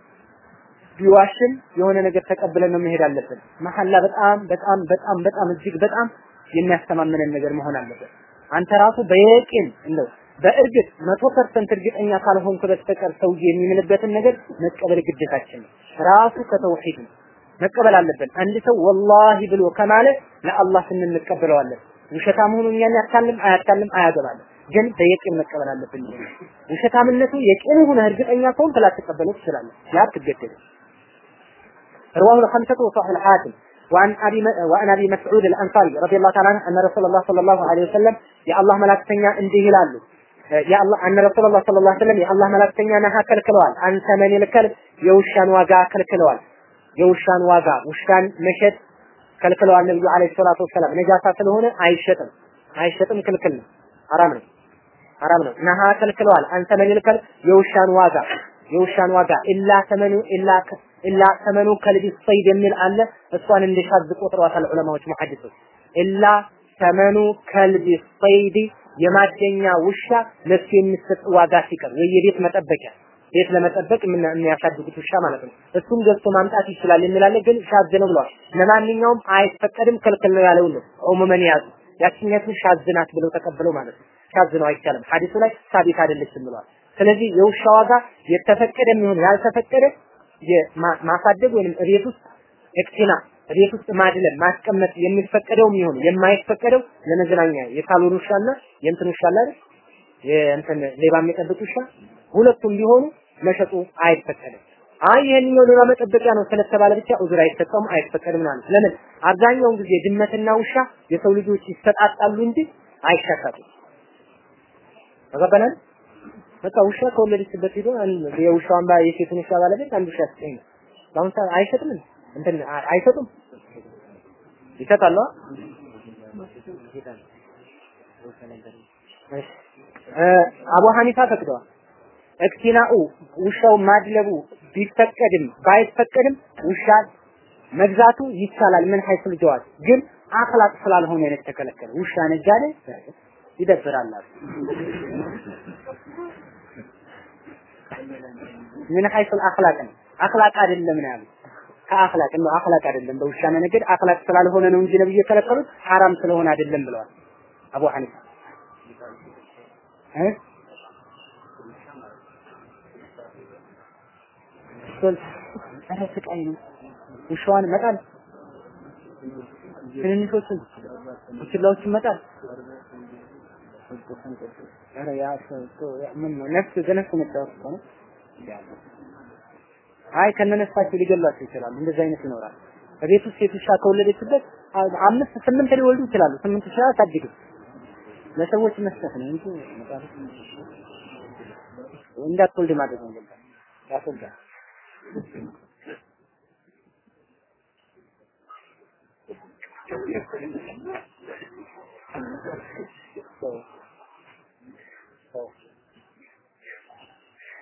ቢዋሽም የሆነ ነገር ተቀብለን ነው መሄድ አለብን። መሐላ በጣም በጣም በጣም በጣም እጅግ በጣም የሚያስተማምነን ነገር መሆን አለበት። አንተ ራሱ በየቂን እንደው በእርግጥ መቶ ፐርሰንት እርግጠኛ ካልሆንክ በስተቀር ሰውዬ የሚምልበትን ነገር መቀበል ግዴታችን ነው። ራሱ ከተውሂድ ነው መቀበል አለብን። አንድ ሰው ወላሂ ብሎ ከማለ ለአላህ ስንል እንቀበለዋለን። ውሸታም ሆኖ እኛን ያታልም አያታልም አያገባንም። ግን በየቂን መቀበል አለብን። ውሸታምነቱ የቂን ሆነ እርግጠኛ ከሆንክ ላትቀበለው ትችላለህ። ያ አትገደድም። رواه الخمسة وصحيح الحاكم وعن ابي وعن ابي مسعود الانصاري رضي الله تعالى عنه ان رسول الله صلى الله عليه وسلم يا الله መላእክተኛ እንዲህ ይላሉ ያ አላህ አነ ረሱላህ ሰለላሁ ዐለይሂ ወሰለም የአላህ መላእክተኛ ነሃ ከልክለዋል። አንተ መኒል ከልብ የውሻን ዋጋ ከልክለዋል። የውሻን ዋጋ ውሻን መሸጥ ከልክለዋል ነብዩ አለይሂ ሰላቱ ወሰላም። ነጃሳ ስለሆነ አይሸጥም አይሸጥም፣ ክልክል ነው፣ ሐራም ነው፣ ሐራም ነው። ነሃ ከልክለዋል። አንተ መኒል ከልብ የውሻን ዋጋ የውሻን ዋጋ ኢላ ተመኑ ኢላ ኢላ ተመኑ ከልቢ ሰይድ የሚል አለ። እሷን እንደ ሻዝ ቆጥረዋታል ዑለማዎች ሙሐዲሶች። إلا ثمن كلب صيد የማደኛ ውሻ ለሱ የሚሰጥ ዋጋ ሲቀር ወይ የቤት መጠበቂያ ቤት ለመጠበቅ የሚያሳድጉት ውሻ ማለት ነው። እሱም ገዝቶ ማምጣት ይችላል የሚላለ ግን شاذ ነው ብለዋል። ለማንኛውም አይፈቀድም ክልክል ነው ያለው ነው عموما ያዙ ያችኛቱ شاذ ናት ብለው ተቀብለው ማለት ነው። شاذ ነው አይቻልም። ሐዲሱ ላይ ثابت አይደለችም ብለዋል። ስለዚህ የውሻ ዋጋ የተፈቀደ የሚሆን ያልተፈቀደ ማሳደግ ወይንም ቤት ውስጥ እክቲና ቤት ውስጥ ማድለም ማስቀመጥ የሚፈቀደው የሚሆን የማይፈቀደው ለመዝናኛ የሳሎን ውሻና የእንትን ውሻ አለ የእንትን ሌባ የሚጠብቅ ውሻ ሁለቱም ቢሆኑ መሸጡ አይፈቀድም። አይ ይሄንኛው ሌባ መጠበቂያ ነው ስለተባለ ብቻ ኡዝር አይሰጠውም አይፈቀድም ማለት ለምን አብዛኛውን ጊዜ ድመትና ውሻ የሰው ልጆች ይሰጣጣሉ እንጂ አይሸቀጡም። ተቀበለን በቃ ውሻ ከወለደችበት ሄዶ የውሻዋን የሴቱን ውሻ ባለቤት አንድ ውሻ ስጠኝ ነው። በአሁን ሰዓት አይሰጥም እንትን አይሰጡም ይሰጣሉ። አቡ ሐኒፋ ፈቅደዋል። እክቲናኡ ውሻው ማድለቡ ቢፈቀድም ባይፈቀድም ውሻ መግዛቱ ይቻላል። ምን ሐይሱል ጀዋዝ ግን አክላቅ ስላልሆነ ነው የተከለከለ። ውሻ ነጋዴ ይደብራል ምን ሐይሱል አክላቅ ነው። አክላቅ አይደለም ነው ያሉት። ከአክላቅ ነው አክላቅ አይደለም። በውሻ መነገድ አክላቅ ስላልሆነ ነው እንጂ ነብዩ የከለከሉት ሐራም ስለሆነ አይደለም ብለዋል አቡ ሐኒፋ ስቃይ ነው። ውሻዋን መጣል፣ ትንንሾችን ቡችላዎችን መጣል። ኧረ ያ ሰው ነፍስ በነፍስ መጫወት ነው። አይ ከነነፍሳቸው ሊገሏቸው ይችላሉ። እንደዚህ አይነት ይኖራል። በቤት ውስጥ ሴት ውሻ ከወለደችበት አምስት ስምንት ሊወልዱ ይችላሉ። ስምንት ውሻ ያሳድጉ ለሰዎች መስጠት ነው እንጂ እንዳትወልድ ማድረግ ነው። ያስወልዳል።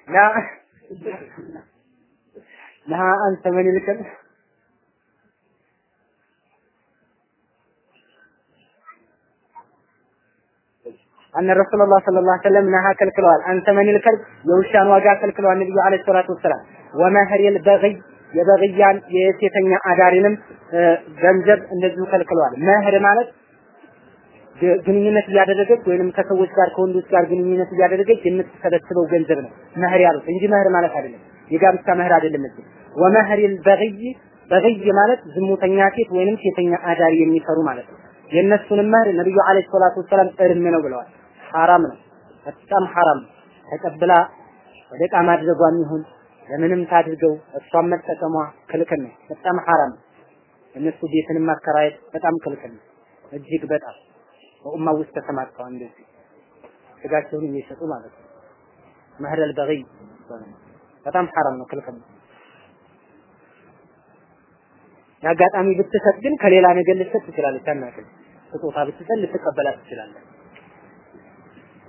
لا نهى عن ثمن الكلب أن الرسول الله صلى الله عليه وسلم نهى كلكلوال عن ثمن الكلب የውሻን ዋጋ ከልክለዋል ነብዩ አለይሂ ሰላቱ ወሰላም። ወመህር የልበግይ የበግያን የሴተኛ አዳሪንም ገንዘብ እንደዚሁ ከልክለዋል። መህር ማለት ግንኙነት እያደረገች ወይንም ከሰዎች ጋር ከወንዶች ጋር ግንኙነት እያደረገች የምትሰበስበው ገንዘብ ነው። መህር ያሉት እንጂ መህር ማለት አይደለም። የጋብቻ መህር አይደለም እዚህ። ወመህሪል በግይ በግይ ማለት ዝሙተኛ ሴት ወይንም ሴተኛ አዳሪ የሚሰሩ ማለት ነው። የእነሱንም መህር ነብዩ አለይሂ ሰላቱ ወሰላም እርም ነው ብለዋል። ሐራም ነው፣ በጣም ሐራም ተቀብላ ወደ ዕቃ ማድረጓም ይሁን ለምንም ታድርገው እሷን መጠቀሟ ክልክል ነው። በጣም ሐራም ነው። እነሱ ቤትን ማከራየት በጣም ክልክል ነው። እጅግ በጣም በኡማ ውስጥ ተሰማርተዋል። እንደዚህ ስጋቸውን እየሸጡ ማለት ነው። መህረል በገይ በጣም ሐራም ነው፣ ክልክል የአጋጣሚ ብትሰጥ ግን ከሌላ ነገር ልትሰጥ ትችላለች። አናውቅም። ስጦታ ብትሰጥ ልትቀበላት ትችላለች።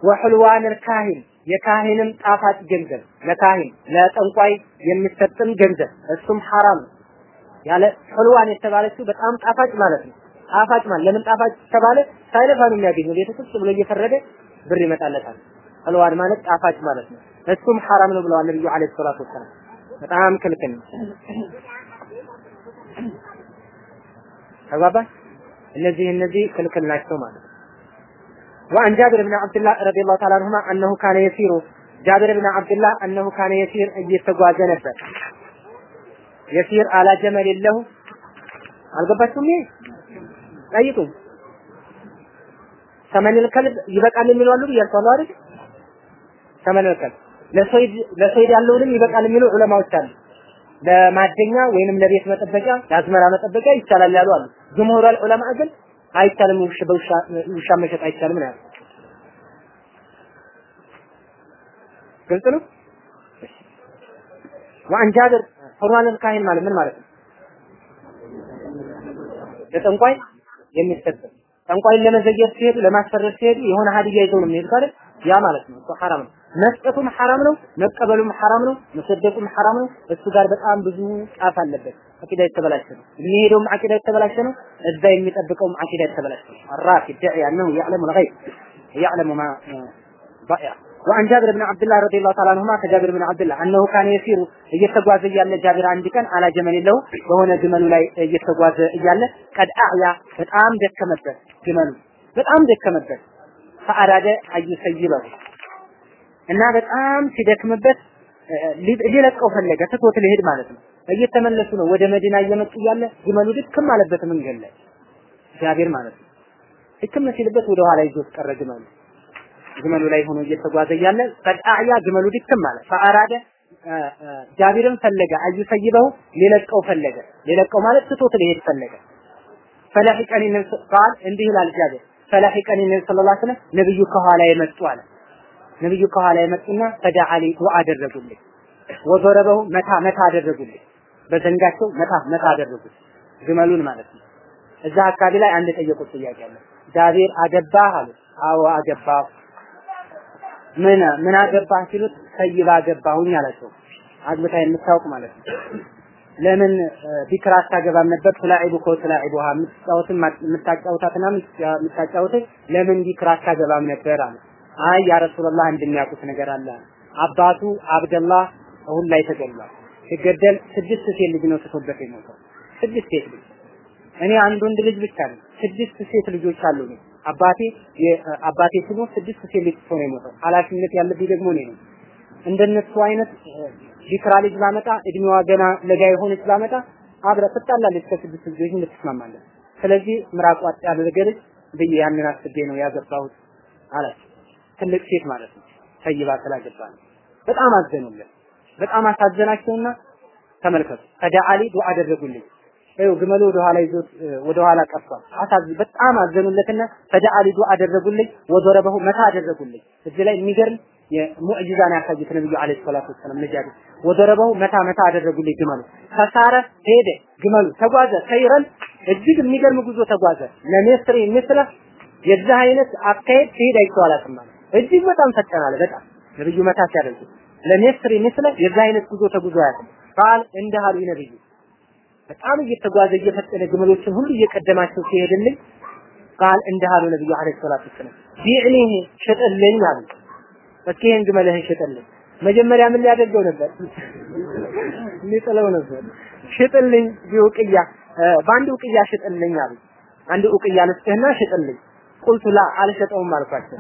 ወሕልዋን ካሂን የካህንም ጣፋጭ ገንዘብ ለካህን ለጠንቋይ የሚሰጥም ገንዘብ እሱም ሐራም ያለ ሕልዋን የተባለችው በጣም ጣፋጭ ማለት ነው። ጣፋጭ ማለት ለምን ጣፋጭ ተባለ? ሳይለፋ ነው የሚያገኘው። ብሎ እየፈረደ ብር ይመጣለታል። ሕልዋን ማለት ጣፋጭ ማለት ነው። እሱም ሐራም ነው ብለዋል ነብዩ አለይሂ ሰላቱ ወሰላም። በጣም ክልክል ነው። ተግባባን? እነዚህ እነዚህ ክልክል ናቸው ማለት ነው። وعن جابر بن عبد الله رضي الله تعالى عنهما أنه كان يسير جابر بن عبد الله أنه كان يسير እየተጓዘ ነበር يسير على جمل له አልገባችሁም ይሄ ጠይቁ ሰመንል ከልብ ይበቃል የሚሉ አሉ ብያቸዋለሁ አይደል ሰመንል ከልብ ለሰይድ ለሰይድ ያለውንም ይበቃል የሚሉ ዑለማዎች አሉ። ለማደኛ ወይንም ለቤት መጠበቂያ ለአዝመራ መጠበቂያ ይቻላል ያሉ አሉ። ጅምሁር ዑለማ ግን አይቻልም ውሻ መሸጥ አይቻልም ነው ግልጽ ነው? ወአን ጃብር ሑርማን ካሂን ማለት ምን ማለት ነው? ለጠንቋይ የሚሰጥ ጠንቋይን ለመዘግየት ሲሄዱ ለማስፈረድ ሲሄዱ የሆነ ሀዲያ ይዘው ነው የሚሄዱት አይደል? ያ ማለት ነው። ሐራም ነው መስጠቱም ሐራም ነው፣ መቀበሉም ሐራም ነው፣ መሰደቁም ሐራም ነው። እሱ ጋር በጣም ብዙ ጫፍ አለበት። አቂዳ የተበላሸ ነው። የሚሄደውም አቂዳ የተበላሸ ነው። እዛ የሚጠብቀውም አቂዳ የተበላሸ ነው። الرافد دعي انه يعلم الغيب يعلم ما ضائع وعن جابر بن عبد الله رضي الله تعالى عنهما كجابر بن عبد الله انه كان يسير እየተጓዘ እያለ ጃቢር አንድ ቀን አላ ጀመል የለው በሆነ ግመሉ ላይ እየተጓዘ እያለ ቀድ አዕያ በጣም ደከመበት ግመሉ በጣም ደከመበት ፈአራደ አዩሰይበው እና በጣም ሲደክምበት ሊለቀው ፈለገ። ትቶት ሊሄድ ማለት ነው። እየተመለሱ ነው። ወደ መዲና እየመጡ እያለ ግመሉ ድክም አለበት መንገድ ላይ። ጃቢር ማለት ነው። ድክም ሲልበት ወደ ኋላ ይዞት ቀረ ግመሉ። ግመሉ ላይ ሆኖ እየተጓዘ እያለ ፈቃያ ግመሉ ድክም አለ። ፈአራደ ጃቢርን ፈለገ። አዩ ሰይበው ሊለቀው ፈለገ። ሊለቀው ማለት ትቶት ሊሄድ ፈለገ። ፈላሂቀኒ ቃል እንዲህ ይላል ጃቢር ፈላሂቀኒ ነብዩ ሰለላሁ ዐለይሂ ወሰለም ነብዩ ከኋላ የመጡ አለ ነብዩ ከኋላ የመጡና ፈዳአሊ ዱዓ አደረጉልኝ ወዘረበው መታ መታ አደረጉልኝ በዘንጋቸው መታ መታ አደረጉት። ግመሉን ማለት ነው። እዛ አካባቢ ላይ አንድ ጠየቁት ጥያቄ አለ። ጃቢር አገባህ? አሉ። አዎ አገባሁ። ምን ምን አገባህ ሲሉት ሰይባ አገባሁኝ አላቸው። አግብታ የምታውቅ ማለት ነው። ለምን ቢክራ አታገባም ነበር? ትላዒቡ ኮ ትላዒቡሃ የምትጫወትን የምታጫውታትና የምታጫውት ለምን ቢክራ አታገባም ነበር? አለ አይ ያ ረሱላህ እንደሚያውቁት ነገር አለ። አባቱ አብደላህ አሁን ላይ ተገድሏል ሲገደል ስድስት ሴት ልጅ ነው ትቶበት የሞተው። ስድስት ሴት ልጅ። እኔ አንድ ወንድ ልጅ ብቻ ነኝ። ስድስት ሴት ልጆች አሉ። ነው አባቴ አባቴ ሲሞት ስድስት ሴት ልጅ ነው የሞተው። ኃላፊነት ያለብኝ ደግሞ እኔ ነኝ። እንደነሱ አይነት ቢክራ ልጅ ባመጣ እድሜዋ ገና ለጋ የሆነች ባመጣ አብረ ትጣላለች ከስድስት ልጆች እንድትስማማለን። ስለዚህ ምራቅ ዋጥ ያደረገች ብዬ ያንን አስቤ ነው ያገባሁት አላቸው ትልቅ ሴት ማለት ነው። ሰይባ ስላገባ ነው በጣም አዘኑለት በጣም አሳዘናቸውና ተመልከቱ። ተዳአሊ ዱዓ አደረጉልኝ። ይኸው ግመሉ ወደ ኋላ ይዞት ወደ ኋላ ቀርቷል። አሳዝ በጣም አዘኑለትና ተዳአሊ ዱዓ አደረጉልኝ። ወዘረበሁ መታ አደረጉልኝ። እዚህ ላይ የሚገርም የሙዕጂዛን ያሳዩት ነብዩ አለይሂ ሰላቱ ወሰለም ነጃዲ ወደረበው መታ መታ አደረጉልኝ ግመሉ። ተሳረ ሄደ ግመሉ። ተጓዘ ሰይረን። እጅግ የሚገርም ጉዞ ተጓዘ። ለሚስሪ ምስለ የዛ አይነት አካሄድ ሲሄድ አይተዋላትም ማለት እጅግ በጣም ፈጠናል በጣም ነብዩ መታ ሲያደርጉ ለሚስሪ ምስለ የዛ አይነት ጉዞ ተጉዞ ያለ ቃል እንደ አሉ ነብዩ። በጣም እየተጓዘ እየፈጠነ ግመሎችን ሁሉ እየቀደማቸው ሲሄድልኝ ቃል እንደ አሉ ነብዩ አለይሂ ሰላቱ ወሰለም ቢዕኒህ ሽጥልኝ አሉ። ይሄን ግመልህን ሽጥልኝ መጀመሪያ ምን ሊያደርገው ነበር? ሊጥለው ነበር። ሽጥልኝ ቢውቅያ በአንድ ውቅያ ሽጥልኝ አሉ። አንድ ውቅያ ልስጥህና ሽጥልኝ ቁልቱ ላ አልሸጠውም አልኳቸው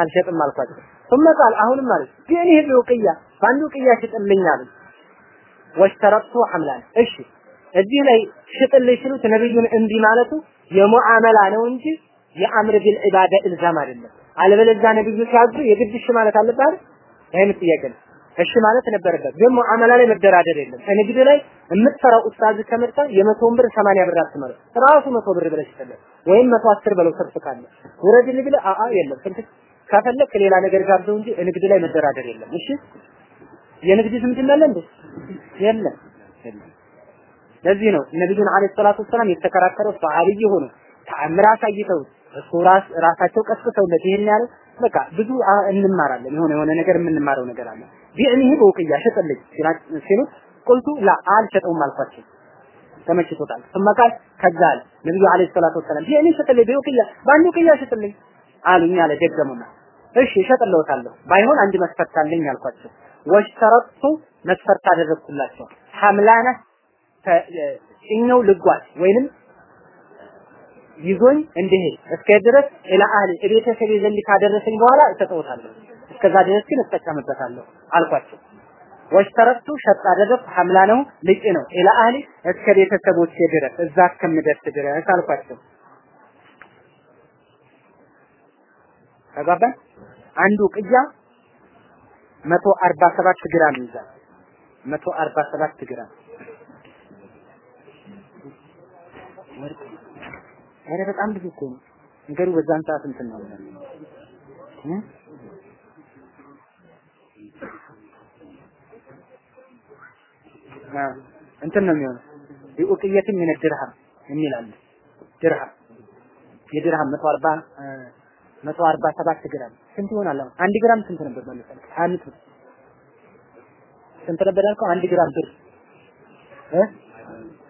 አልሸጥም አልኳቸው ثم قال አሁንም ማለት ግን ይሄ ቢውቅያ በአንድ ውቅያ ሽጥልኝ አሉ ወሽተረጥቱ ሐምላን እሺ እዚህ ላይ ሽጥልኝ ሲሉት ነብዩን እምቢ ማለቱ የሙዓመላ ነው እንጂ የአምር ቢል ዒባዳ ኢልዛም አይደለም አለበለዚያ ነብዩ ሲያዙ የግድ እሺ ማለት አለበት አይደል? ይሄን ጥያቄ ነው። እሺ ማለት ነበረበት። ግን ሙዓመላ ላይ መደራደር የለም። ከንግድ ላይ የምትሰራው ኡስታዝ ከመጣ የመቶውን ብር 80 ብር አትመረው። ራሱ መቶ ብር ብለሽ ይችላል ወይም መቶ አስር በለው ሰርፍ ካለ ውረድልኝ ብለህ አአ የለም ስንት ከፈለክ ሌላ ነገር ጋብዘው እንጂ ንግድ ላይ መደራደር የለም። እሺ የንግድ ዝምድና አለ እንዴ? የለም። ለዚህ ነው ነብዩን አለይሂ ሰላቱ ወሰላም የተከራከረው ሰሃቢ ሆኖ ተአምር አሳይተው እሱ ራስ ራሳቸው ቀስቅሰውለት ይሄን ያለው በቃ ብዙ እንማራለን። የሆነ የሆነ ነገር የምንማረው ነገር አለ። ቢዕኒህ በውቅያ ሽጥልኝ ሲሉት ቁልቱ ላ አልሸጠውም አልኳቸው። ተመችቶታል። ثم قال ከዛ አለ ነብዩ አለይሂ ሰላቱ ወሰላም ቢዕኒ ሽጥልኝ በውቅያ በአንድ ውቅያ ሽጥልኝ አሉኝ አለ ደገሙና እሺ እሸጥልዎታለሁ ባይሆን አንድ መስፈርት አለኝ አልኳቸው። ወሽተረጡ መስፈርት አደረግኩላቸው ሐምላነ እኛው ልጓዝ ወይንም ይዞኝ እንዲሄድ እስከ ድረስ ኢላ አህሊ ቤተሰቤ ዘንድ ካደረሰኝ በኋላ እሰጠውታለሁ። እስከዛ ድረስ ግን እጠቀምበታለሁ አልኳቸው። ወሽተረቱ ሸጥ አደረግኩ ሐምላ ነው ልጭ ነው ኢላ አህሊ እስከ ቤተሰቦቼ ድረስ እዛ እስከምደርስ ድረስ አልኳቸው። ተጋባን። አንዱ ቅያ መቶ አርባ ሰባት ግራም ይዛል። መቶ አርባ ሰባት ግራም ኧረ በጣም ብዙ እኮ ነው ነገሩ። በዛን ሰዓት እንትን ነው እንትን ነው የሚሆነው ቢኡቅየትን ምን ድርሃም የሚል ድርሃም የድርሃም 140 147 ግራም ስንት ይሆናል? አንድ ግራም ስንት ነበር? 25 ብር ስንት ነበር ያልከው? አንድ ግራም ብር እ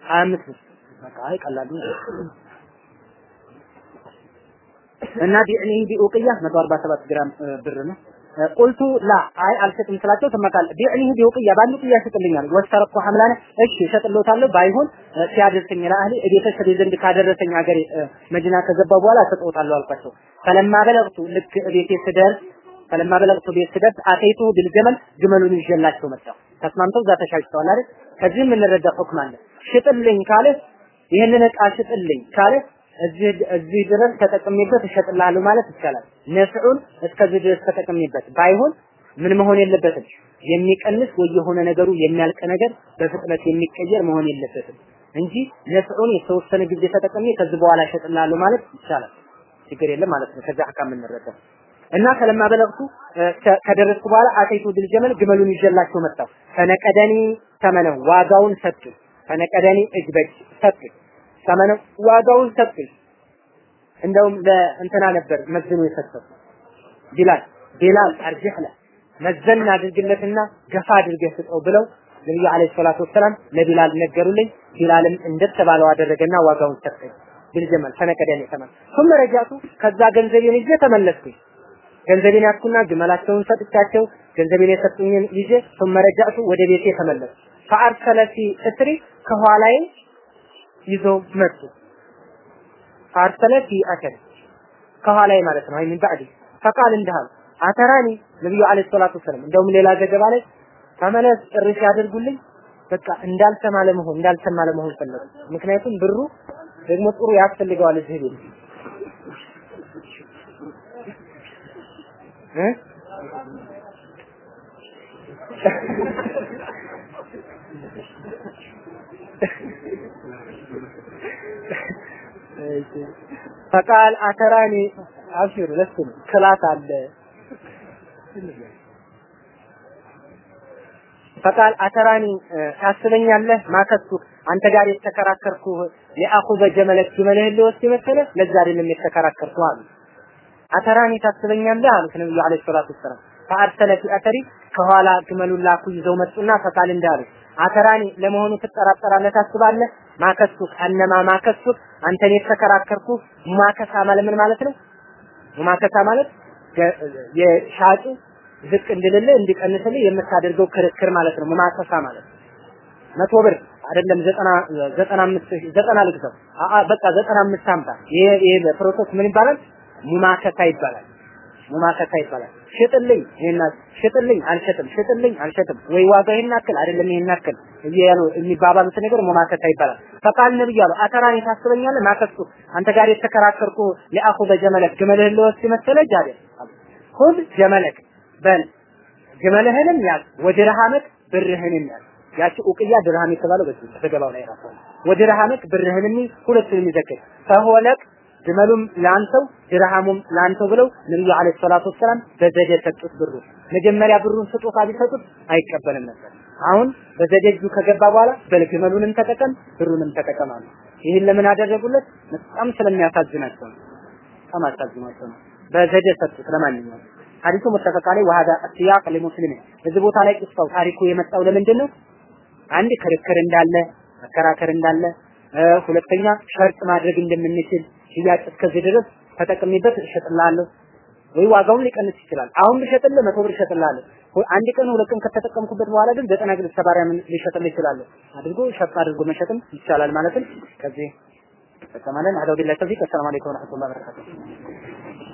25 ብር በቃ አይ ቀላል እና ቢኡቅያ 147 ግራም ብር ነው። ቁልቱ ላ አይ አልሰጥም ስላቸው ተመካል ቢዕኒህ ቢኡቅያ በአንድ ቁያ ሽጥልኛል። ወሰረኩ ሐምላነ እሺ እሸጥልዎታለሁ ባይሆን ሲያደርሰኝ ለአህሊ ቤተሰብ ዘንድ ካደረሰኝ ሀገር መዲና ከገባ በኋላ እሰጥዎታለሁ አልኳቸው። ፈለማ በለቅቱ ልክ ቤቴ ስደርስ ፈለማ በለቅቱ ቤት ስደርስ አተይቱ ቢልጀመል ግመሉን ይዤላቸው መጣሁ። ተስማምተው እዛ ተሻሽተዋል አይደል? ከዚህ የምንረዳ ሁክም አለ። ሽጥልኝ ካለ ይህንን እቃ ሽጥልኝ ካለ እዚህ ድረስ ተጠቅሜበት እሸጥልሃለሁ ማለት ይቻላል። ነፍዑን እስከዚህ ድረስ ተጠቅሜበት ባይሆን ምን መሆን የለበትም የሚቀንስ ወይ የሆነ ነገሩ የሚያልቅ ነገር በፍጥነት የሚቀየር መሆን የለበትም እንጂ ነፍዑን የተወሰነ ጊዜ ተጠቅሜ ከዚህ በኋላ እሸጥልሃለሁ ማለት ይቻላል። ችግር የለም ማለት ነው። ከዛ አካም የምንረዳው እና ከለማ በለቅቱ ከደረስኩ በኋላ አተይቱ ቢል ጀመል ግመሉን ይዤላቸው መጣሁ። ፈነቀደኒ ተመነው ዋጋውን ሰጡ። ፈነቀደኒ እጅ በእጅ ሰጡ። ተመነው ዋጋውን ሰጡ። እንደውም ለእንትና ነበር መዝኑ የሰጠው ቢላል ቢላል አርጅህ ለ መዘን አድርግለትና ገፋ አድርገህ ስጠው ብለው ነብዩ አለይሂ ሰላቱ ወሰላም ለቢላል ነገሩልኝ። ቢላልም እንደተባለው አደረገና ዋጋውን ሰጠኝ። ቢልጀመል ፈነቀደኒ ተመን ثم ረጃቱ ከዛ ገንዘቤን ይዤ ተመለስኩኝ። ገንዘቤን ያስኩና ግመላቸውን ሰጥቻቸው ገንዘቤን የሰጡኝን ይዤ ثم ረጃቱ ወደ ቤቴ ተመለስኩ። ፈአርሰለ ፊ እትሪ ከኋላዬ ይዘው መጡ። ፈአርሰለ ፊ አተሪ ከኋላዬ ማለት ነው። አይ ምን ባዕድ ፈቃል እንዳል አተራኒ ነብዩ አለይሂ ሰላቱ ወሰለም እንደውም ሌላ ዘገባ ላይ ተመለስ ጥሪ ሲያደርጉልኝ በቃ እንዳልሰማ ለመሆን እንዳልሰማ ለመሆን ፈለጉ። ምክንያቱም ብሩ ደግሞ ጥሩ ያስፈልገዋል እዚህ ቤት እ فقال أتراني አብሽሩ ለሱ class አለ። ፈቃል አተራኒ ታስበኛለህ ማከሱ አንተ ጋር የተከራከርኩ የአኹዘ ጀመለክ ጀመልህን ልወስድ መሰለህ? ለዛ አይደለም የተከራከርኩ አሉ። አተራኒ ታስበኛለህ አሉት ነብዩ አለይሂ ሰላቱ ወሰላም። ፈአርሰለ ፊ አተሪ ከኋላ ግመሉን ይዘው መጡና ፈቃል እንዳሉ አተራኒ ለመሆኑ ትጠራጠራለህ? ታስባለህ ማከሱክ አነማ ማከሱክ አንተን የተከራከርኩ ማከሳ ማለት ምን ማለት ነው? ማከሳ ማለት የሻጩ ዝቅ እንድልልህ እንዲቀንስልህ የምታደርገው ክርክር ማለት ነው። ماكس ማለት መቶ ብር አይደለም ዘጠና ዘጠና አምስት ዘጠና ልግዛው። በቃ ዘጠና አምስት አምጣ። ይሄ process ምን ይባላል? مماكسة ይባላል። مماكسة ይባላል ሽጥልኝ ይሄና ሽጥልኝ አልሸጥም ሽጥልኝ አልሸጥም ወይ ዋጋ ይሄን ያክል አይደለም ይሄን ያክል። እያሉ የሚባባሉት ነገር مماكسة ይባላል فقال ነብዩ አሉ أتراني ታስበኛለህ? ماكست አንተ ጋር የተከራከርኩ ለአኹ በጀመለክ ግመልህን ልወስድ መሰለህ ጃደ ሁድ ጀመለክ በል። ግመልህንም ያዝ። ወድርሃመክ ብርህንም ያዝ። ያቺ ኡቅያ ድርሃም የተባለው በዚህ ዘገባው ላይ ራሱ ወድርሃመክ ብርህንም ሁለቱንም ይዘክር። ፈሆለክ ግመሉም ለአንተው ድርሃሙም ለአንተው ብለው ነብዩ አለይሂ ሰላቱ ወሰላም በዘዴ ሰጡት ብሩ። መጀመሪያ ብሩን ስጦታ ቢሰጡት አይቀበልም ነበር። አሁን በዘዴ ከገባ በኋላ በል ተጠቀም ብሩንም ተጠቀም አሉ። ይህን ለምን አደረጉለት? በጣም ስለሚያሳዝናቸው ነው። በጣም አሳዝኗቸው ነው። በዘዴ ሰጡት ለማንኛውም። ሐዲሱ ሙተፈቅ ዐለይህ ወሀዳ ሲያቅ ለሙስሊም እዚህ ቦታ ላይ ቂሳው ታሪኩ የመጣው ለምንድን ነው አንድ ክርክር እንዳለ መከራከር እንዳለ ሁለተኛ ሸርጥ ማድረግ እንደምንችል ሽያጭ እስከዚህ ድረስ ተጠቅሜበት እሸጥልሃለሁ ወይ ዋጋውን ሊቀንስ ይችላል። አሁን ብሸጥልህ መቶ ብር እሸጥልሃለሁ። አንድ ቀን ሁለት ቀን ከተጠቀምኩበት በኋላ ግን ዘጠና ግን ሰባሪያ ምን ሊሸጥልህ ይችላለሁ አድርጎ ሸጥ አድርጎ መሸጥም ይቻላል ማለትም ከዚህ ተሰማለን። አዳው ቢላህ ተውፊቅ። አሰላሙ አለይኩም ወራህመቱላሂ ወበረካቱሁ